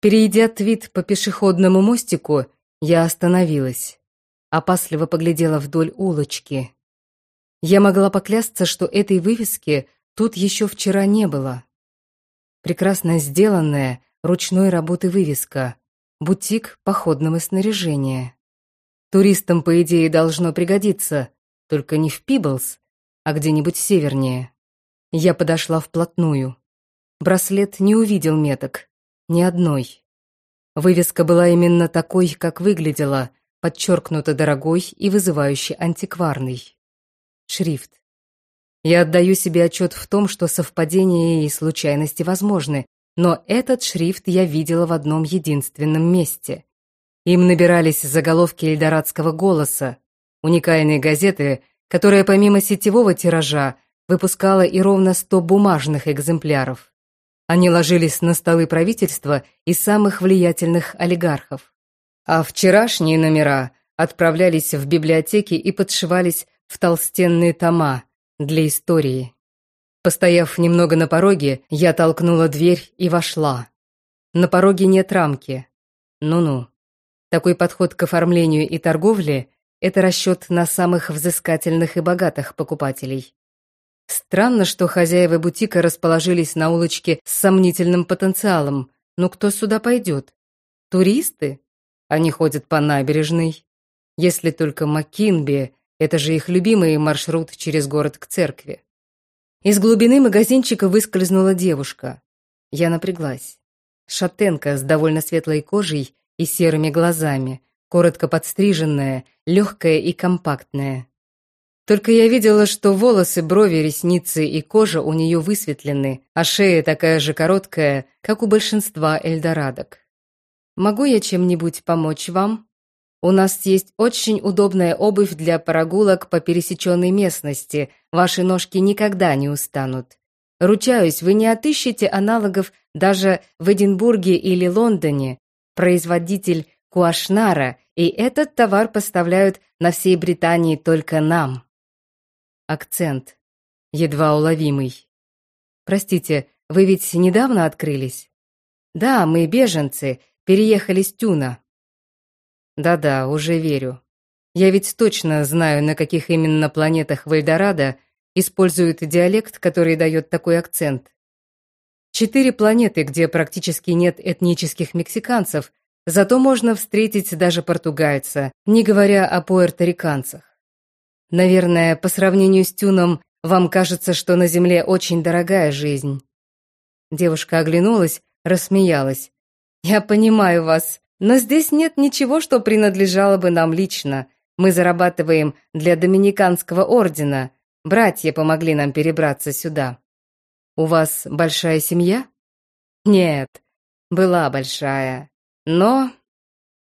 Перейдя твит по пешеходному мостику, я остановилась. Опасливо поглядела вдоль улочки. Я могла поклясться, что этой вывески тут еще вчера не было. Прекрасно сделанная, ручной работы вывеска. Бутик походного снаряжения. Туристам, по идее, должно пригодиться, только не в Пиблс, а где-нибудь севернее. Я подошла вплотную. Браслет не увидел меток, ни одной. Вывеска была именно такой, как выглядела, подчеркнуто дорогой и вызывающе антикварный. Шрифт. Я отдаю себе отчет в том, что совпадения и случайности возможны, но этот шрифт я видела в одном единственном месте. Им набирались заголовки эльдорадского голоса, уникальные газеты, которая помимо сетевого тиража выпускала и ровно сто бумажных экземпляров. Они ложились на столы правительства и самых влиятельных олигархов. А вчерашние номера отправлялись в библиотеки и подшивались в толстенные тома для истории. Постояв немного на пороге, я толкнула дверь и вошла. На пороге нет рамки. Ну-ну. Такой подход к оформлению и торговле – это расчет на самых взыскательных и богатых покупателей. Странно, что хозяева бутика расположились на улочке с сомнительным потенциалом. Но кто сюда пойдет? Туристы? Они ходят по набережной. Если только Маккинби, это же их любимый маршрут через город к церкви. Из глубины магазинчика выскользнула девушка. Я напряглась. Шатенка с довольно светлой кожей и серыми глазами, коротко подстриженная, легкая и компактная. Только я видела, что волосы, брови, ресницы и кожа у нее высветлены, а шея такая же короткая, как у большинства эльдорадок. «Могу я чем-нибудь помочь вам? У нас есть очень удобная обувь для прогулок по пересеченной местности, ваши ножки никогда не устанут. Ручаюсь, вы не отыщете аналогов даже в Эдинбурге или Лондоне. Производитель Куашнара, и этот товар поставляют на всей Британии только нам». Акцент. Едва уловимый. «Простите, вы ведь недавно открылись?» «Да, мы беженцы, переехали с Тюна». «Да-да, уже верю. Я ведь точно знаю, на каких именно планетах Вальдорадо используют диалект, который дает такой акцент. Четыре планеты, где практически нет этнических мексиканцев, зато можно встретить даже португальца, не говоря о пуэрториканцах. Наверное, по сравнению с Тюном, вам кажется, что на Земле очень дорогая жизнь». Девушка оглянулась, рассмеялась. «Я понимаю вас, но здесь нет ничего, что принадлежало бы нам лично. Мы зарабатываем для Доминиканского ордена. Братья помогли нам перебраться сюда». «У вас большая семья?» «Нет, была большая. Но...»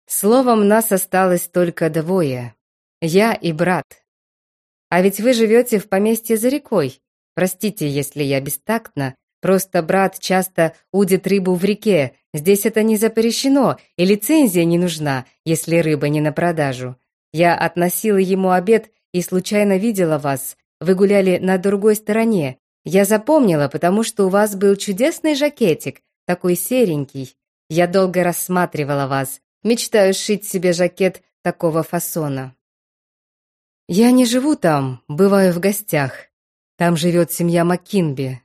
Словом, нас осталось только двое. Я и брат. А ведь вы живете в поместье за рекой. Простите, если я бестактна. Просто брат часто удит рыбу в реке. Здесь это не запрещено, и лицензия не нужна, если рыба не на продажу. Я относила ему обед и случайно видела вас. Вы гуляли на другой стороне. Я запомнила, потому что у вас был чудесный жакетик, такой серенький. Я долго рассматривала вас. Мечтаю сшить себе жакет такого фасона. «Я не живу там, бываю в гостях. Там живет семья Маккинби».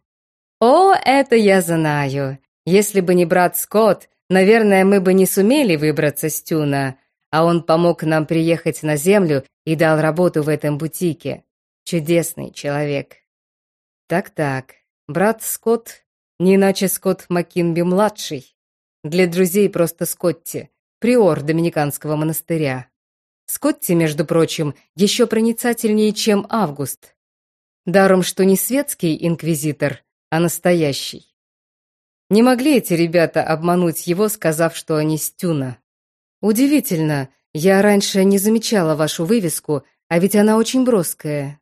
«О, это я знаю. Если бы не брат Скотт, наверное, мы бы не сумели выбраться с Тюна, а он помог нам приехать на землю и дал работу в этом бутике. Чудесный человек». «Так-так, брат Скотт, не иначе Скотт Маккинби-младший. Для друзей просто Скотти, приор Доминиканского монастыря». Скотти, между прочим, еще проницательнее, чем Август. Даром, что не светский инквизитор, а настоящий. Не могли эти ребята обмануть его, сказав, что они стюна. Удивительно, я раньше не замечала вашу вывеску, а ведь она очень броская.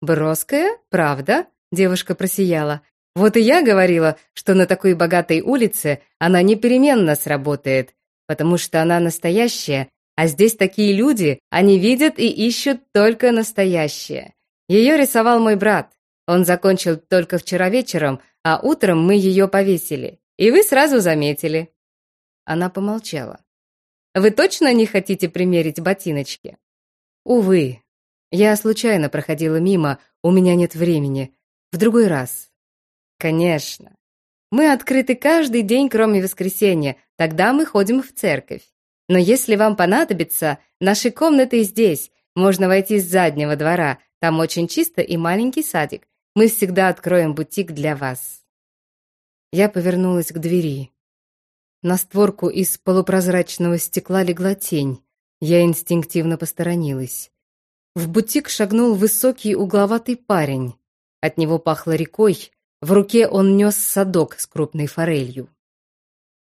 Броская? Правда? Девушка просияла. Вот и я говорила, что на такой богатой улице она непеременно сработает, потому что она настоящая а здесь такие люди, они видят и ищут только настоящее. Ее рисовал мой брат. Он закончил только вчера вечером, а утром мы ее повесили. и вы сразу заметили». Она помолчала. «Вы точно не хотите примерить ботиночки?» «Увы. Я случайно проходила мимо, у меня нет времени. В другой раз». «Конечно. Мы открыты каждый день, кроме воскресенья. Тогда мы ходим в церковь. Но если вам понадобится, наши комнаты здесь. Можно войти с заднего двора. Там очень чисто и маленький садик. Мы всегда откроем бутик для вас». Я повернулась к двери. На створку из полупрозрачного стекла легла тень. Я инстинктивно посторонилась. В бутик шагнул высокий угловатый парень. От него пахло рекой, в руке он нес садок с крупной форелью.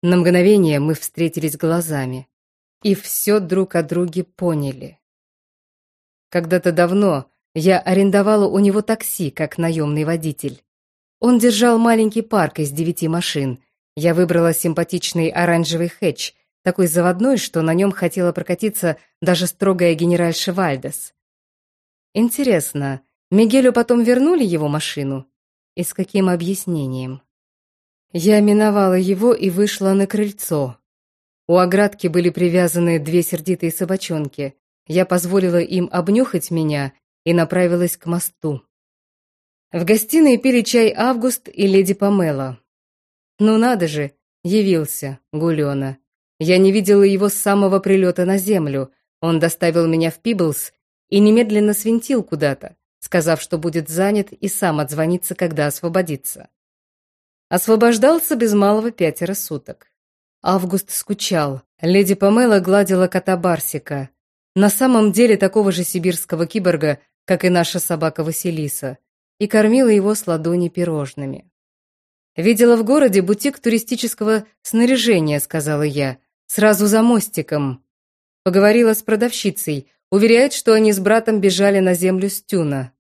На мгновение мы встретились глазами и все друг о друге поняли. Когда-то давно я арендовала у него такси как наемный водитель. Он держал маленький парк из девяти машин. Я выбрала симпатичный оранжевый хэтч, такой заводной, что на нем хотела прокатиться даже строгая генеральша Вальдес. Интересно, Мигелю потом вернули его машину? И с каким объяснением? Я миновала его и вышла на крыльцо. У оградки были привязаны две сердитые собачонки. Я позволила им обнюхать меня и направилась к мосту. В гостиной пили чай Август и леди Памела. Ну надо же, явился Гулёна. Я не видела его с самого прилета на землю. Он доставил меня в Пиблс и немедленно свинтил куда-то, сказав, что будет занят и сам отзвонится, когда освободится. Освобождался без малого пятеро суток. Август скучал. Леди Памела гладила кота Барсика. На самом деле такого же сибирского киборга, как и наша собака Василиса, и кормила его с ладони пирожными. «Видела в городе бутик туристического снаряжения», — сказала я, — «сразу за мостиком». Поговорила с продавщицей, уверяет, что они с братом бежали на землю с Тюна.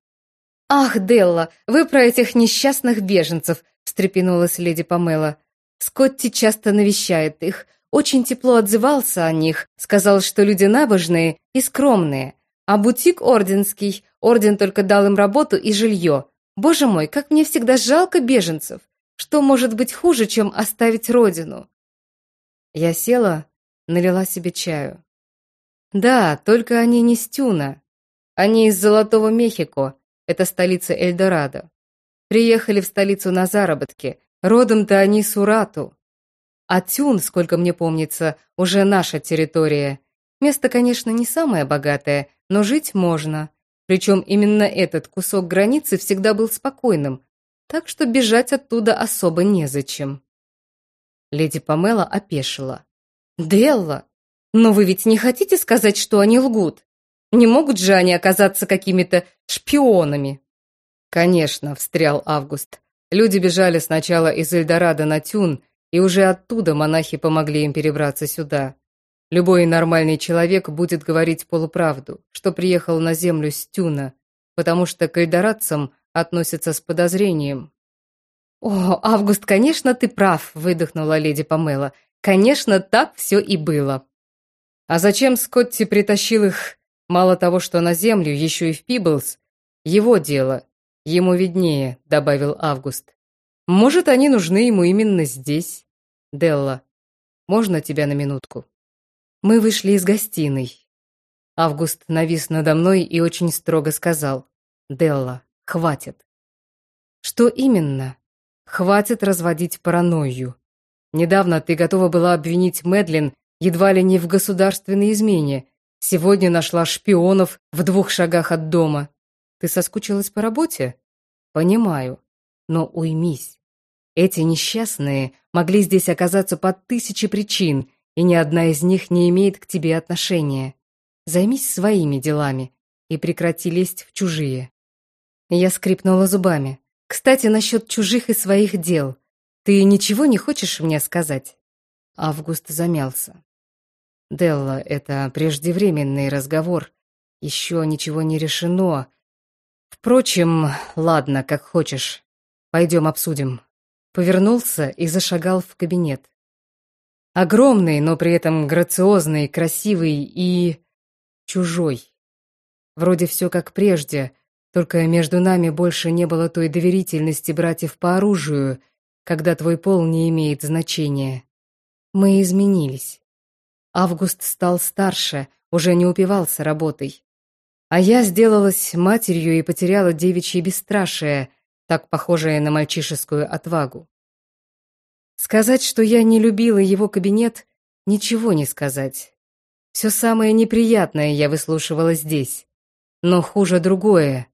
«Ах, Делла, вы про этих несчастных беженцев», — встрепенулась леди Памела. «Скотти часто навещает их, очень тепло отзывался о них, сказал, что люди набожные и скромные, а бутик орденский, орден только дал им работу и жилье. Боже мой, как мне всегда жалко беженцев. Что может быть хуже, чем оставить родину? Я села, налила себе чаю. Да, только они не с Тюна. Они из Золотого Мехико, это столица Эльдорадо. Приехали в столицу на заработки. Родом-то они с Урату. А Тюн, сколько мне помнится, уже наша территория. Место, конечно, не самое богатое, но жить можно. Причем именно этот кусок границы всегда был спокойным, так что бежать оттуда особо незачем. Леди Памела опешила. «Делла, но вы ведь не хотите сказать, что они лгут? Не могут же они оказаться какими-то шпионами?» «Конечно», — встрял Август. «Люди бежали сначала из Эльдорадо на Тюн, и уже оттуда монахи помогли им перебраться сюда. Любой нормальный человек будет говорить полуправду, что приехал на землю с Тюна, потому что к эльдорадцам относятся с подозрением. «О, Август, конечно, ты прав», — выдохнула леди Памела. «Конечно, так все и было». А зачем Скотти притащил их, мало того, что на землю, еще и в Пиблс? Его дело. Ему виднее, добавил Август. Может, они нужны ему именно здесь? Делла, можно тебя на минутку? Мы вышли из гостиной. Август навис надо мной и очень строго сказал. «Делла, хватит». «Что именно?» «Хватит разводить паранойю. Недавно ты готова была обвинить Мэдлин едва ли не в государственной измене. Сегодня нашла шпионов в двух шагах от дома. Ты соскучилась по работе? Понимаю. Но уймись. Эти несчастные могли здесь оказаться по тысяче причин, и ни одна из них не имеет к тебе отношения. Займись своими делами и прекрати лезть в чужие». Я скрипнула зубами. «Кстати, насчет чужих и своих дел. Ты ничего не хочешь мне сказать?» Август замялся. «Делла, это преждевременный разговор. Еще ничего не решено. Впрочем, ладно, как хочешь. Пойдем обсудим». Повернулся и зашагал в кабинет. Огромный, но при этом грациозный, красивый и... чужой. Вроде все как прежде, только между нами больше не было той доверительности братьев по оружию, когда твой пол не имеет значения. Мы изменились. Август стал старше, уже не упивался работой. А я сделалась матерью и потеряла девичье бесстрашие, так похожее на мальчишескую отвагу. Сказать, что я не любила его кабинет, ничего не сказать. Все самое неприятное я выслушивала здесь. Но хуже другое.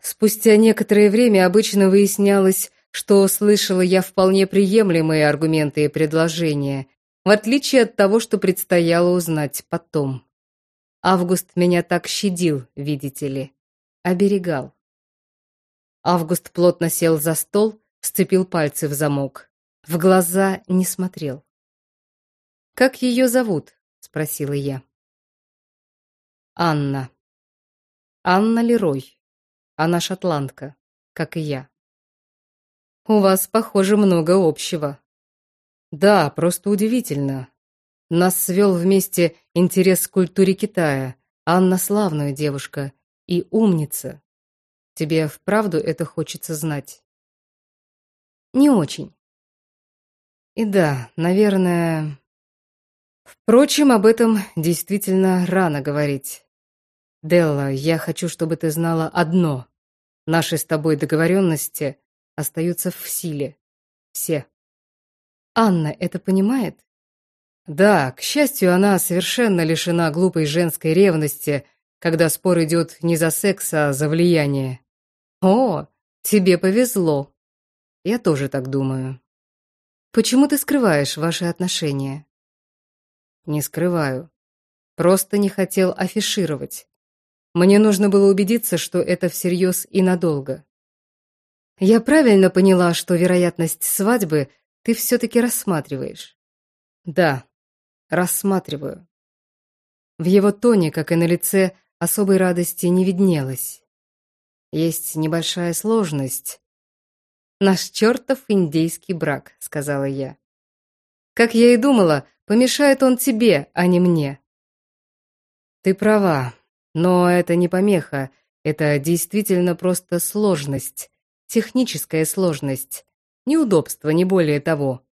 Спустя некоторое время обычно выяснялось, что слышала я вполне приемлемые аргументы и предложения, в отличие от того, что предстояло узнать потом. Август меня так щадил, видите ли, оберегал. Август плотно сел за стол, сцепил пальцы в замок. В глаза не смотрел. «Как ее зовут?» — спросила я. «Анна. Анна Лерой. Она шотландка, как и я». «У вас, похоже, много общего». «Да, просто удивительно. Нас свел вместе интерес к культуре Китая. Анна славная девушка и умница. Тебе вправду это хочется знать? Не очень. И да, наверное... Впрочем, об этом действительно рано говорить. Делла, я хочу, чтобы ты знала одно. Наши с тобой договоренности остаются в силе. Все. Анна это понимает? Да, к счастью, она совершенно лишена глупой женской ревности, когда спор идет не за секс, а за влияние. О, тебе повезло. Я тоже так думаю. Почему ты скрываешь ваши отношения? Не скрываю. Просто не хотел афишировать. Мне нужно было убедиться, что это всерьез и надолго. Я правильно поняла, что вероятность свадьбы ты все-таки рассматриваешь? Да, рассматриваю. В его тоне, как и на лице, особой радости не виднелось. Есть небольшая сложность. «Наш чертов индейский брак», — сказала я. «Как я и думала, помешает он тебе, а не мне». «Ты права, но это не помеха, это действительно просто сложность, техническая сложность, неудобство, не более того.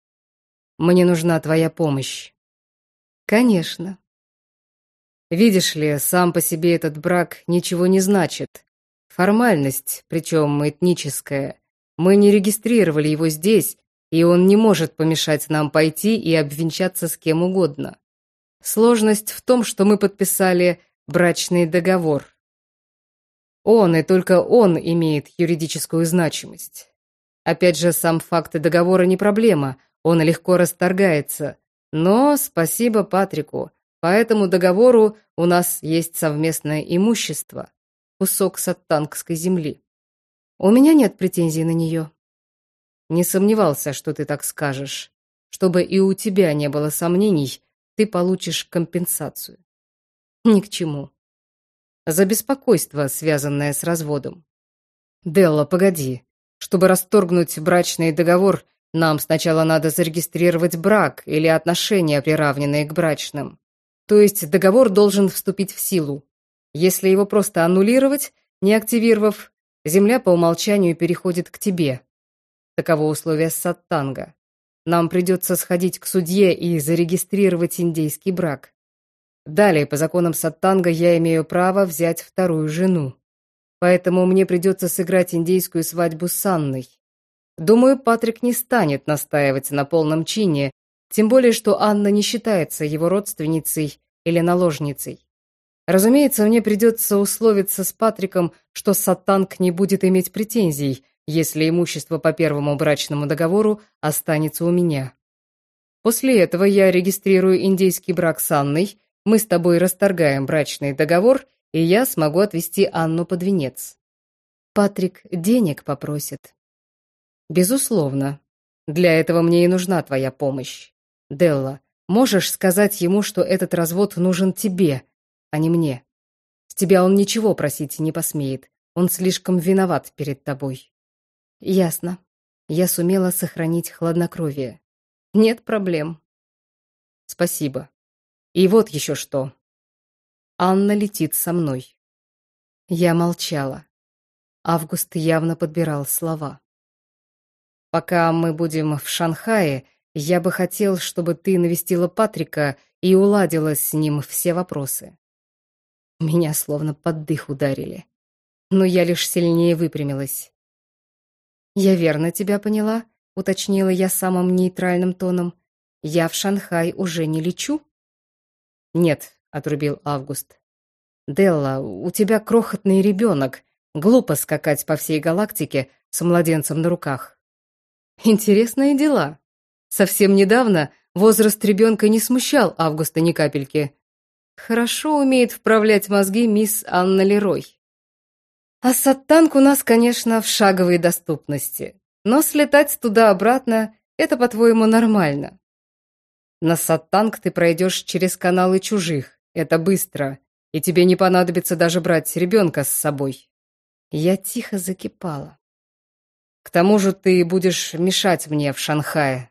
Мне нужна твоя помощь». Конечно. Видишь ли, сам по себе этот брак ничего не значит. Формальность, причем этническая. Мы не регистрировали его здесь, и он не может помешать нам пойти и обвенчаться с кем угодно. Сложность в том, что мы подписали брачный договор. Он и только он имеет юридическую значимость. Опять же, сам факт договора не проблема, он легко расторгается, но спасибо Патрику. По этому договору у нас есть совместное имущество. Кусок саттангской земли. У меня нет претензий на нее. Не сомневался, что ты так скажешь. Чтобы и у тебя не было сомнений, ты получишь компенсацию. Ни к чему. За беспокойство, связанное с разводом. Делла, погоди. Чтобы расторгнуть брачный договор, нам сначала надо зарегистрировать брак или отношения, приравненные к брачным. То есть договор должен вступить в силу. Если его просто аннулировать, не активировав, земля по умолчанию переходит к тебе. Таково условие Саттанга. Нам придется сходить к судье и зарегистрировать индейский брак. Далее, по законам Саттанга, я имею право взять вторую жену. Поэтому мне придется сыграть индейскую свадьбу с Анной. Думаю, Патрик не станет настаивать на полном чине, тем более, что Анна не считается его родственницей или наложницей. Разумеется, мне придется условиться с Патриком, что Сатанг не будет иметь претензий, если имущество по первому брачному договору останется у меня. После этого я регистрирую индейский брак с Анной, мы с тобой расторгаем брачный договор, и я смогу отвезти Анну под венец. Патрик денег попросит. Безусловно. Для этого мне и нужна твоя помощь. Делла, можешь сказать ему, что этот развод нужен тебе, а не мне. С тебя он ничего просить не посмеет. Он слишком виноват перед тобой. Ясно. Я сумела сохранить хладнокровие. Нет проблем. Спасибо. И вот еще что. Анна летит со мной. Я молчала. Август явно подбирал слова. Пока мы будем в Шанхае, я бы хотел, чтобы ты навестила Патрика и уладила с ним все вопросы. Меня словно под дых ударили. Но я лишь сильнее выпрямилась. «Я верно тебя поняла?» — уточнила я самым нейтральным тоном. «Я в Шанхай уже не лечу?» «Нет», — отрубил Август. «Делла, у тебя крохотный ребенок. Глупо скакать по всей галактике с младенцем на руках». «Интересные дела. Совсем недавно возраст ребенка не смущал Августа ни капельки. Хорошо умеет вправлять мозги мисс Анна Лерой. А Саттанг у нас, конечно, в шаговой доступности. Но слетать туда-обратно — это, по-твоему, нормально. На Саттанг ты пройдешь через каналы чужих. Это быстро. И тебе не понадобится даже брать ребенка с собой. Я тихо закипала. К тому же ты будешь мешать мне в Шанхае.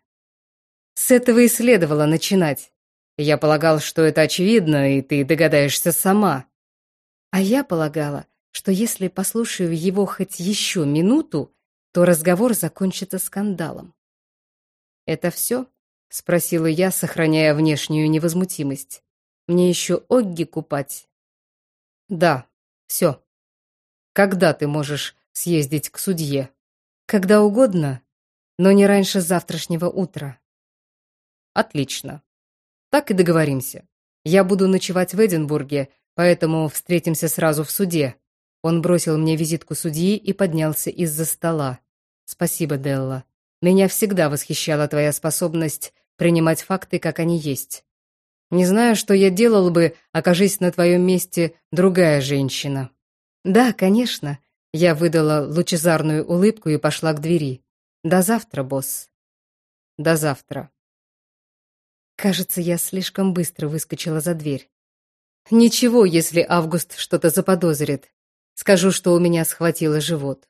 С этого и следовало начинать. Я полагал, что это очевидно, и ты догадаешься сама. А я полагала, что если послушаю его хоть еще минуту, то разговор закончится скандалом. «Это все?» — спросила я, сохраняя внешнюю невозмутимость. «Мне еще Огги купать?» «Да, все. Когда ты можешь съездить к судье?» «Когда угодно, но не раньше завтрашнего утра». «Отлично. Так и договоримся. Я буду ночевать в Эдинбурге, поэтому встретимся сразу в суде, он бросил мне визитку судьи и поднялся из-за стола. «Спасибо, Делла. Меня всегда восхищала твоя способность принимать факты, как они есть. Не знаю, что я делал бы, окажись на твоем месте другая женщина». «Да, конечно». Я выдала лучезарную улыбку и пошла к двери. «До завтра, босс». «До завтра». Кажется, я слишком быстро выскочила за дверь. Ничего, если Август что-то заподозрит. Скажу, что у меня схватило живот.